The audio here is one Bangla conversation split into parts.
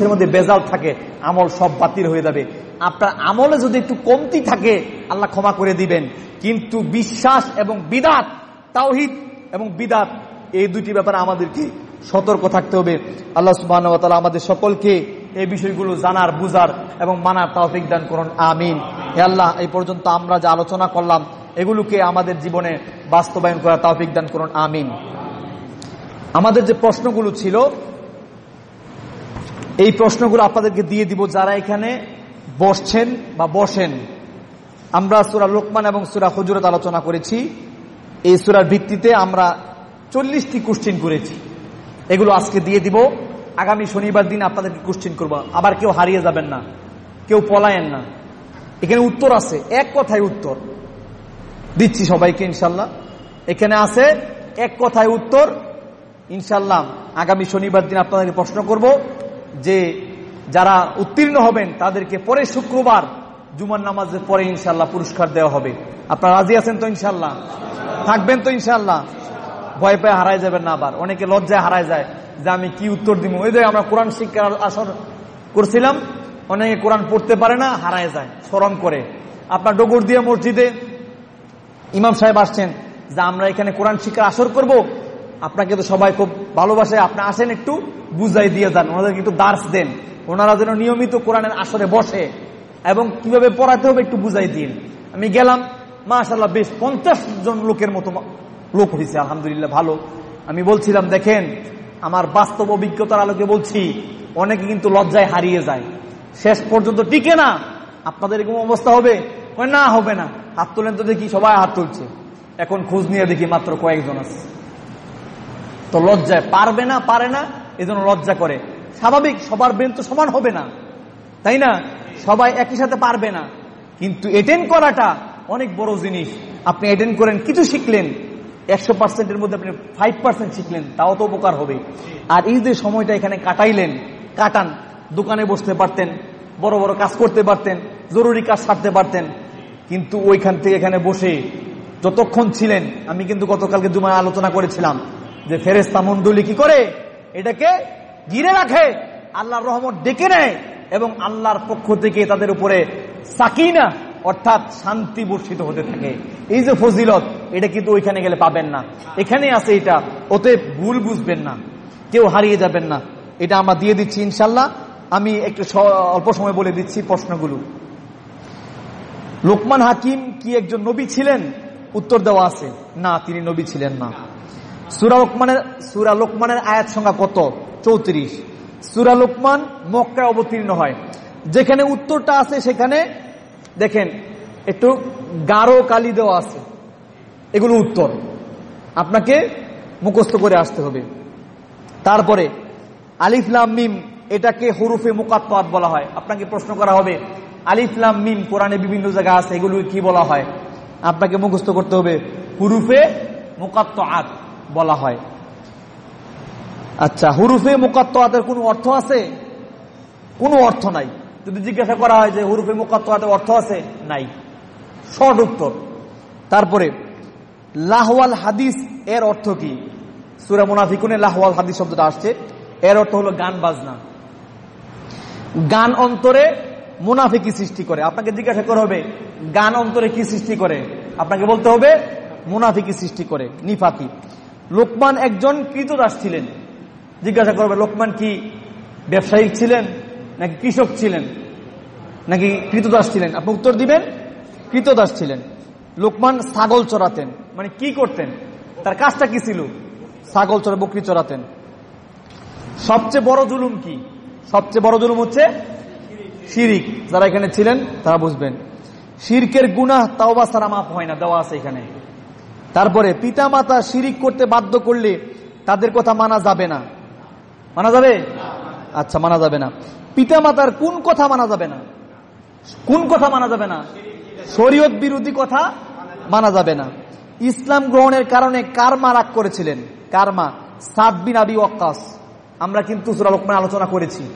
এর মধ্যে বেজাল থাকে, আমল সব বাতিল হয়ে যাবে। আপনার আমলে যদি একটু কমতি থাকে, আল্লাহ ক্ষমা করে দিবেন। কিন্তু বিশ্বাস এবং বিদাত, তাওহিদ এবং বিদাত, এই দুটি ব্যাপারে আমাদেরকে সতর্ক থাকতে হবে। আল্লাহ সুবাহ আমাদের সকলকে এই বিষয়গুলো জানার, বুঝার এবং মানার তাওফিক দান করুন। আমিন। হে আল্লাহ, এই পর্যন্ত আমরা যা আলোচনা করলাম, এগুলোকে আমাদের জীবনে বাস্তবায়ন করা তাওফিক দান করুন। আমিন। আমাদের যে প্রশ্নগুলো ছিল এই প্রশ্নগুলো আপনাদেরকে দিয়ে দিব যারা এখানে বসছেন বা বসেন। আমরা সুরা লোকমান এবং সুরা হজুরত আলোচনা করেছি। এই সুরার ভিত্তিতে আমরা চল্লিশটি কোশ্চিন করেছি। এগুলো আজকে দিয়ে দিব। আগামী শনিবার দিন আপনাদেরকে কোশ্চিন করব। আবার কেউ হারিয়ে যাবেন না। কেউ পলায়েন না। এখানে উত্তর আছে। এক কথায় উত্তর। দিচ্ছি সবাইকে ইনশাল্লাহ। এখানে আছে, এক কথায় উত্তর। ইনশাল্লাহ আগামী শনিবার দিন আপনাদেরকে প্রশ্ন করব। যে যারা উত্তীর্ণ হবেন, তাদেরকে পরে শুক্রবার জুমার নামাজের পরে ইনশাল্লাহ পুরস্কার দেওয়া হবে। আপনারা রাজি আছেন তো ইনশাল্লাহ থাকবেন তো ইনশাল্লাহ ভয় পেয়ে হারাই যাবেন না আবার। অনেকে লজ্জায় হারায় যায় যে আমি কি উত্তর দিব? ওই যে আমরা কোরআন শিক্ষার আসর করছিলাম, অনেকে কোরআন পড়তে পারে না, হারায় যায় স্মরণ করে। আপনার ডগর দিয়ে মসজিদে ইমাম সাহেব আসছেন যে, আমরা এখানে কোরআন শিক্ষার আসর করব? আপনাকে তো সবাই খুব ভালোবাসে, আপনি আসেন একটু বুঝাই দিয়ে যান, ওনাদেরকে একটু দার্স দেন। ওনারা যেন নিয়মিত কোরআনের আসরে বসে এবং কীভাবে পড়াতে হবে একটু বুঝাই দিন। আমি গেলাম মাশাল্লাহ বেশ পঞ্চাশ জন লোকের মতো লোক হয়েছে, আলহামদুলিল্লাহ ভালো। আমি বলছিলাম, দেখেন, আমার বাস্তব অভিজ্ঞতার আলোকে বলছি, অনেকে কিন্তু লজ্জায় হারিয়ে যায়। শেষ পর্যন্ত টিকে না, আপনাদের এরকম অবস্থা হবে? না হবে না। হাত তোলেন তো দেখি সবাই হাত তুলছে। এখন খোঁজ নিয়ে দেখি মাত্র কয়েকজন আছে। তো লজ্জায় পারবে না, পারে না, এজন্য লজ্জা করে। স্বাভাবিক, সবার ব্রেন তো সমান হবে না। তাই না? সবাই একই সাথে পারবে না। কিন্তু এটেন্ড করাটা অনেক বড় জিনিস। আপনি এটেন্ড করেন, কিছু শিখলেন, একশো পার্সেন্টের মধ্যে আপনি ফাইভ পার্সেন্ট শিখলেন, তাও তো উপকার হবে। আর এই যে সময়টা এখানে কাটাইলেন, কাটান, দোকানে বসতে পারতেন, বড় বড় কাজ করতে পারতেন, জরুরি কাজ সারতে পারতেন। কিন্তু ওইখান থেকে এখানে বসে যতক্ষণ ছিলেন, আমি কিন্তু গতকালকে জুমায় আলোচনা করেছিলাম যে ফেরেস্তা মন্ডলী কি করে? এটাকে গিরে রাখে, আল্লাহর রহমত ডেকে নেয় এবং আল্লাহর পক্ষ থেকে তাদের উপরে সাকিনা অর্থাৎ শান্তি বর্ষিত হতে থাকে। এই যে ফজিলত, এটা কিন্তু ওইখানে গেলে পাবেন না। এখানে আছে এটা ওতে ভুল বুঝবেন না। কেউ হারিয়ে যাবেন না। এটা আমরা দিয়ে দিচ্ছি ইনশাল্লাহ আমি একটু অল্প সময় বলে দিচ্ছি প্রশ্নগুলো। লোকমান হাকিম কি একজন নবী ছিলেন? উত্তর দেওয়া আছে। না, তিনি নবী ছিলেন না। সুরা লোকমানের সুরা লোকমানের আয়াত সংখ্যা কত? চৌত্রিশ। সুরা লোকমান মক্কায় অবতীর্ণ হয়। যেখানে উত্তরটা আছে, সেখানে দেখেন, একটু গাঢ় কালি দেওয়া আছে। এগুলো উত্তর। আপনাকে মুখস্থ করে আসতে হবে। তারপরে আলিফলাম মিম, এটাকে হরুফে মুকাত্তাত বলা হয়। আপনাকে প্রশ্ন করা হবে আলিফলাম মিম কোরআনে বিভিন্ন জায়গা আছে এগুলো কি বলা হয়? আপনাকে মুখস্থ করতে হবে, হুরুফে মুকাত্তাত বলা হয়। আচ্ছা হুরুফে মুকাত্তাতের কোনো অর্থ আছে? কোনো অর্থ নাই। যদি জিজ্ঞাসা করা হয় যে হুরুফে মুকাত্তাতের অর্থ আছে? নাই। শর্ট উত্তর। তারপরে, লাহওয়াল হাদিস এর অর্থ কি? সুরা মুনাফিকুনে লাহওয়াল হাদিস শব্দটা আসছে। এর অর্থ হলো গান বাজনা। গান অন্তরে মুনাফিকি সৃষ্টি করে। আপনাকে জিজ্ঞাসা করা হবে, গান অন্তরে কি সৃষ্টি করে? আপনাকে বলতে হবে, মুনাফিকি সৃষ্টি করে, নিফাকি। লোকমান একজন কৃতদাস ছিলেন। জিজ্ঞাসা করবে, লোকমান কি ব্যবসায়িক ছিলেন নাকি কৃষক ছিলেন? নাকি কৃতদাস ছিলেন? আপনি উত্তর দিবেন, কৃতদাস ছিলেন। লোকমান ছাগল চড়াতেন। মানে কি করতেন? তার কাজটা কি ছিল? ছাগল চড়া, বকরি চড়াতেন। সবচেয়ে বড় জুলুম কি? সবচেয়ে বড় জুলুম হচ্ছে শিরিক। যারা এখানে ছিলেন, তারা বুঝবেন। শিরকের গুনাহ তাও বা সারা মাফ হয় না, দেওয়া আছে এখানে। তারপরে পিতা মাতা শিরিক করতে বাধ্য করলে তাদের কথা মানা যাবে না। মানা যাবে? আচ্ছা মানা যাবে না। পিতা মাতার কোন কথা মানা যাবে না? কোন কথা মানা যাবে না? শরীয়ত বিরোধী কথা মানা যাবে না। ইসলাম গ্রহণের কারণে কারমা রাগ করেছিলেন। কারমা, সাদ বিন আবি ওয়াক্কাস। আমরা কিন্তু সুরালোকমান আলোচনা করেছি।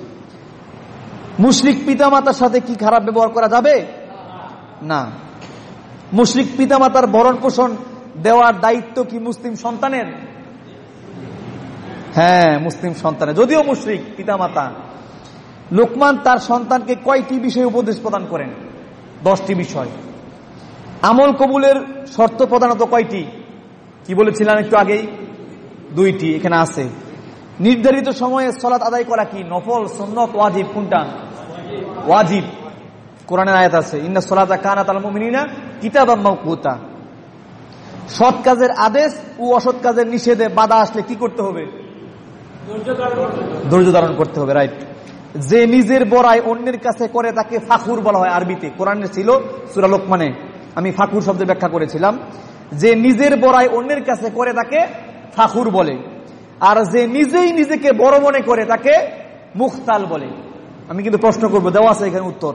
মুশরিক পিতা মাতার সাথে কি খারাপ ব্যবহার করা যাবে? না। মুশরিক পিতা মাতার ভরণ পোষণ দেওয়ার দায়িত্ব কি মুসলিম সন্তানের? হ্যাঁ মুসলিম সন্তানের। যদিও মুশরিক পিতা মাতা লোকমান তার সন্তানকে কয়টি বিষয়ে উপদেশ প্রদান করেন? দশটি বিষয়। আমল কবুলের শর্ত প্রধানত কয়টি? কি বলেছিলাম একটু আগেই? দুইটি এখানে আছে। নির্ধারিত সময়ে সলাৎ আদায় করা কি? নফল, সন্নত, ওয়াজিব, কোনটা? ওয়াজিব। কোরআনের আয়াত আছে, ইন্না সলাতা কানা তাল মুমিনিনা কিতাব মাউকুতা সৎ কাজের আদেশ ও অসৎ কাজের নিষেধে বাধা আসলে কি করতে হবে? ধৈর্য ধারণ করতে হবে। রাইট যে নিজের বড়াই অন্যের কাছে করে তাকে ফাকুর বলা হয় আরবিতে। কোরআনে ছিল সুরা মানে আমি ফাকুর শব্দের ব্যাখ্যা করেছিলাম। যে নিজের বড়াই অন্যের কাছে করে তাকে ফাকুর বলে। আর যে নিজেই নিজেকে বড় মনে করে তাকে মুখতাল বলে। আমি কিন্তু প্রশ্ন করব দেওয়া আছে এখানে উত্তর।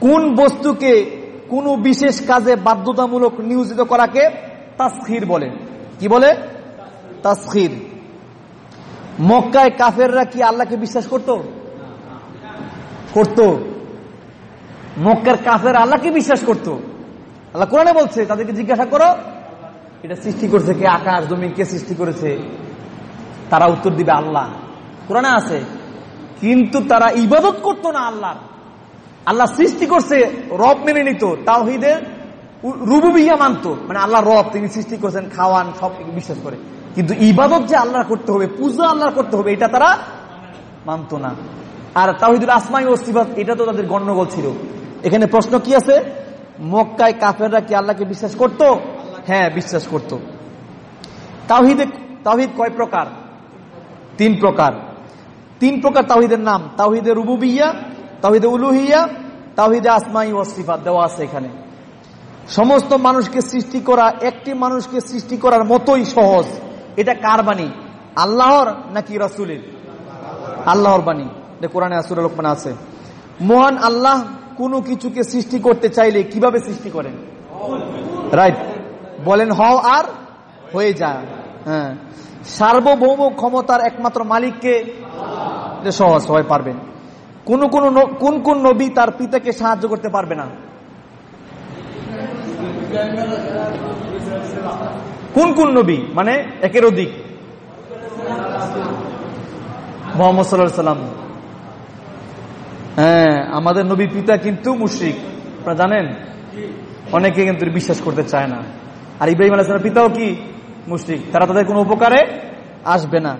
কোন বস্তুকে কোন বিশেষ কাজে বাধ্যতামূলক নিয়োজিত করাকে তাস্কির বলে। কি বলে? তাস্কির মক্কায় কাফেররা কি আল্লাহকে বিশ্বাস করত? করত। মক্কার কাফের আল্লাহকে বিশ্বাস করত। আল্লাহ কোরআনে বলছে, তাদেরকে জিজ্ঞাসা করো, এটা সৃষ্টি করেছে কে? আকাশ জমি কে সৃষ্টি করেছে? তারা উত্তর দিবে আল্লাহ। কোরআনে আছে, কিন্তু তারা ইবাদত করতো না আল্লাহ আল্লাহ সৃষ্টি করছে, রব মেনে নিত তাওহিদের রুবুবিয়া মানত। মানে আল্লাহ রব, তিনি সৃষ্টি করেছেন, খাওয়ান, সব বিশ্বাস করে। কিন্তু ইবাদত যে আল্লাহ করতে হবে, পূজা আল্লাহ করতে হবে, এটা তারা মানত না। আর তাহিদুল আসমাই ও সিবাত এটা তো তাদের গণ্ডগোল ছিল। এখানে প্রশ্ন কি আছে? মক্কায় কাফেররা কি আল্লাহকে বিশ্বাস করত? হ্যাঁ বিশ্বাস করত। তাহিদে তাহিদ কয় প্রকার? তিন প্রকার। তিন প্রকার তাহিদের নাম। তাহিদে রুবুবিয়া তাহিদে উলুহিয়া তাহিদে আসমাই ও সিফাত দেওয়া আছে এখানে। সমস্ত মানুষকে সৃষ্টি করা, একটি মানুষকে সৃষ্টি করার মতোই সহজ। এটা কার বাণী? আল্লাহর নাকি রসুলের? আল্লাহর বাণী। কোরআনে আসুর লোকমান আছে। মহান আল্লাহ কোনো কিছুকে সৃষ্টি করতে চাইলে কীভাবে সৃষ্টি করেন? রাইট বলেন হও আর হয়ে যা। হ্যাঁ। সার্বভৌম ক্ষমতার একমাত্র মালিককে সহজ, সবাই পারবেন। কোন কোন কোন কোন নবী তার পিতাকে সাহায্য করতে পারবে না? কোন কোন নবী? মানে একের অধিক। মোহাম্মদ সাল্লাম। হ্যাঁ আমাদের নবী পিতা কিন্তু মুশ্রিক। আপনারা জানেন? অনেকে কিন্তু বিশ্বাস করতে চায় না। আর ইব্রাহিম আলাহ পিতাও কি? মুশ্রিক। তারা তাদের কোনো উপকারে আসবে না।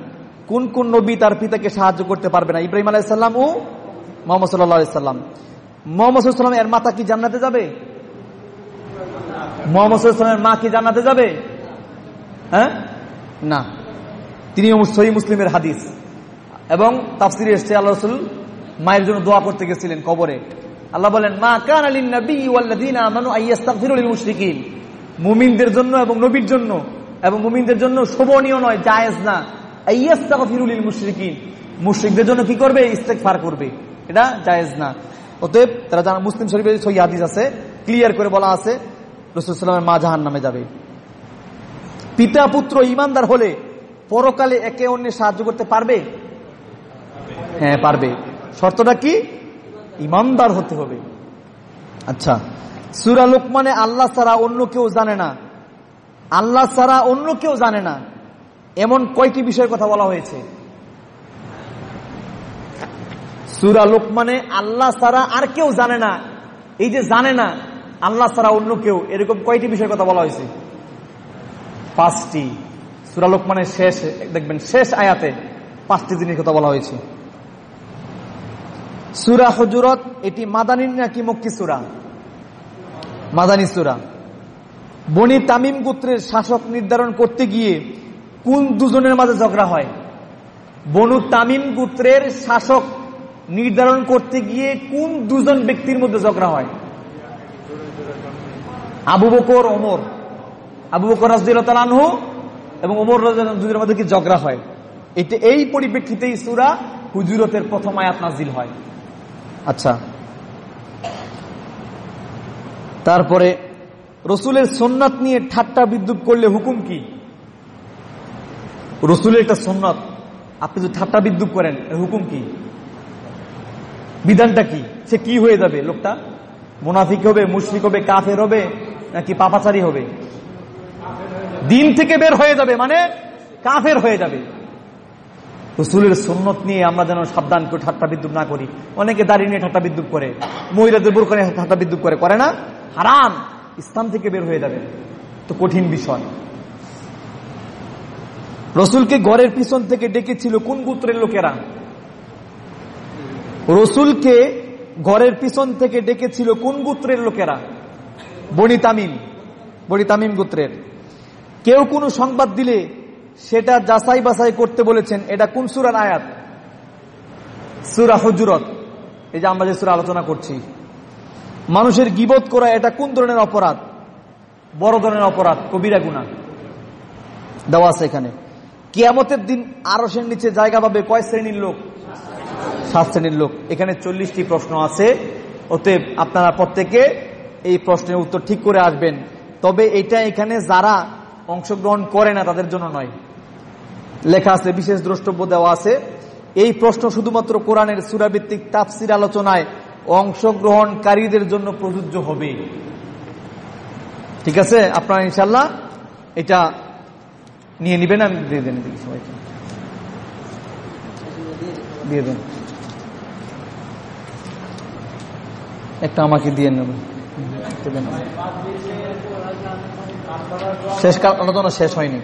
কোন কোন নবী তার পিতাকে সাহায্য করতে পারবে না? ইব্রাহিম আলাইসাল্লাম ও মোহাম্মদ সাল্লাহ সাল্লাম। মোহাম্মদ সাল্লাম এর মাতা কি জান্নাতে যাবে? মোহাম্মদ সাল্লামের মা কি জান্নাতে যাবে? হ্যাঁ? না। তিনি সহি মুসলিমের হাদিস। এবং তাফসিরে এসছে, আল্লাহ রসুল মায়ের জন্য দোয়া করতে গেছিলেন কবরে। আল্লাহ বলেন, মা কান আলী নবী মুমিনদের জন্য এবং নবীর জন্য, এবং মুমিনদের জন্য শোভনীয় নয়, জায়েজ না। মুশরিকদের জন্য কি করবে? ইস্তেগফার করবে। এটা জায়েজ না। অতএব তারা জানা মুসলিম শরীফের সহি হাদিস আছে ক্লিয়ার করে বলা আছে রসুলামের মা জাহান নামে যাবে। পিতা পুত্র ইমানদার হলে পরকালে একে অন্যের সাহায্য করতে পারবে? হ্যাঁ পারবে। শর্তটা কি? ইমানদার হতে হবে। আচ্ছা সুরা লোকমানে আল্লাহ ছাড়া অন্য কেউ জানে না। আল্লাহ ছাড়া অন্য কেউ জানে না। এমন কয়টি বিষয়ের কথা বলা হয়েছে? সুরা লোকমানে আল্লাহ ছাড়া আর কেউ জানে না। এই যে জানে না, আল্লাহ ছাড়া অন্য কেউ। এরকম কয়টি বিষয়ের কথা বলা হয়েছে? পাঁচটি। সুরা লোকমানের শেষ, দেখবেন, শেষ আয়াতে পাঁচটি জিনিস কথা বলা হয়েছে। সুরা হজুরত, এটি মাদানী নাকি মক্কি সুরা? মাদানী সুরা। বনি তামিম গোত্রের শাসক নির্ধারণ করতে গিয়ে কোন দুজনের মাঝে ঝগড়া হয়? বনু তামিম গোত্রের শাসক নির্ধারণ করতে গিয়ে কোন দুজন ব্যক্তির মধ্যে ঝগড়া হয়? আবু বকর, ওমর। আবু বকর রাজু এবং ওমর দুজনের মধ্যে কি ঝগড়া হয়? এটা এই পরিপ্রেক্ষিতেই সুরা হুজুরতের প্রথম আয়াত নাজিল হয়। আচ্ছা। তারপরে রসুলের সোননাথ নিয়ে ঠাট্টা বিদ্যুৎ করলে হুকুম কি? রসুলের একটা সোননাথ আপনি যদি ঠাট্টা বিদ্যুৎ করেন হুকুম কি? বিধানটা কি? সে কি হয়ে যাবে? লোকটা? মোনাফিক হবে, মুশরিক হবে, কাফের হবে, নাকি পাপাচারি হবে? দিন থেকে বের হয়ে যাবে মানে কাফের হয়ে যাবে। রসুলের সুন্নত নিয়ে আমরা যেন সাবধান করে ঠাট্টা বিদ্যুৎ না করি। অনেকে দাঁড়িয়ে নিয়ে ঠাট্টা বিদ্যুৎ করে। মহিলাদের বোরকা নিয়ে ঠাট্টা বিদ্যুৎ করে। করে না? হারাম! ইসলাম থেকে বের হয়ে যাবে। তো কঠিন বিষয়। রসুলকে ঘরের পিছন থেকে ডেকেছিল কোন গোত্রের লোকেরা? রসুলকে ঘরের পিছন থেকে ডেকেছিল কোন গোত্রের লোকেরা? বনি তামিম বনি তামিম গোত্রের। কেউ কোনো সংবাদ দিলে সেটা যাচাই বাছাই করতে বলেছেন, এটা কোন সুরার আয়াত? সুরা হজুরত। এই যে আমরা যে সুরা আলোচনা করছি, মানুষের গিবত করা এটা কোন ধরনের অপরাধ? বড় ধরনের অপরাধ, কবিরা গুণা দেওয়া আছে এখানে। কিয়ামতের দিন আরও নিচে জায়গা পাবে কয় শ্রেণির লোক? সাত শ্রেণির লোক। এখানে চল্লিশটি প্রশ্ন আছে। অতএব আপনারা প্রত্যেকে এই প্রশ্নের উত্তর ঠিক করে আসবেন। তবে এটা এখানে যারা অংশগ্রহণ করে না, তাদের জন্য নয়। লেখা আছে, বিশেষ দ্রষ্টব্য দেওয়া আছে। এই প্রশ্ন শুধুমাত্র কোরআনের সুরাভিত্তিক তাফসির আলোচনায় অংশগ্রহণকারীদের জন্য প্রযোজ্য হবে। ঠিক আছে? আপনারা ইনশাল্লাহ এটা নিয়ে নিবেন। আমি দিয়ে দেন সবাইকে। দিয়ে দেন। একটা আমাকে দিয়ে নেবেন শেষ কাল আলোচনা শেষ হয়নি।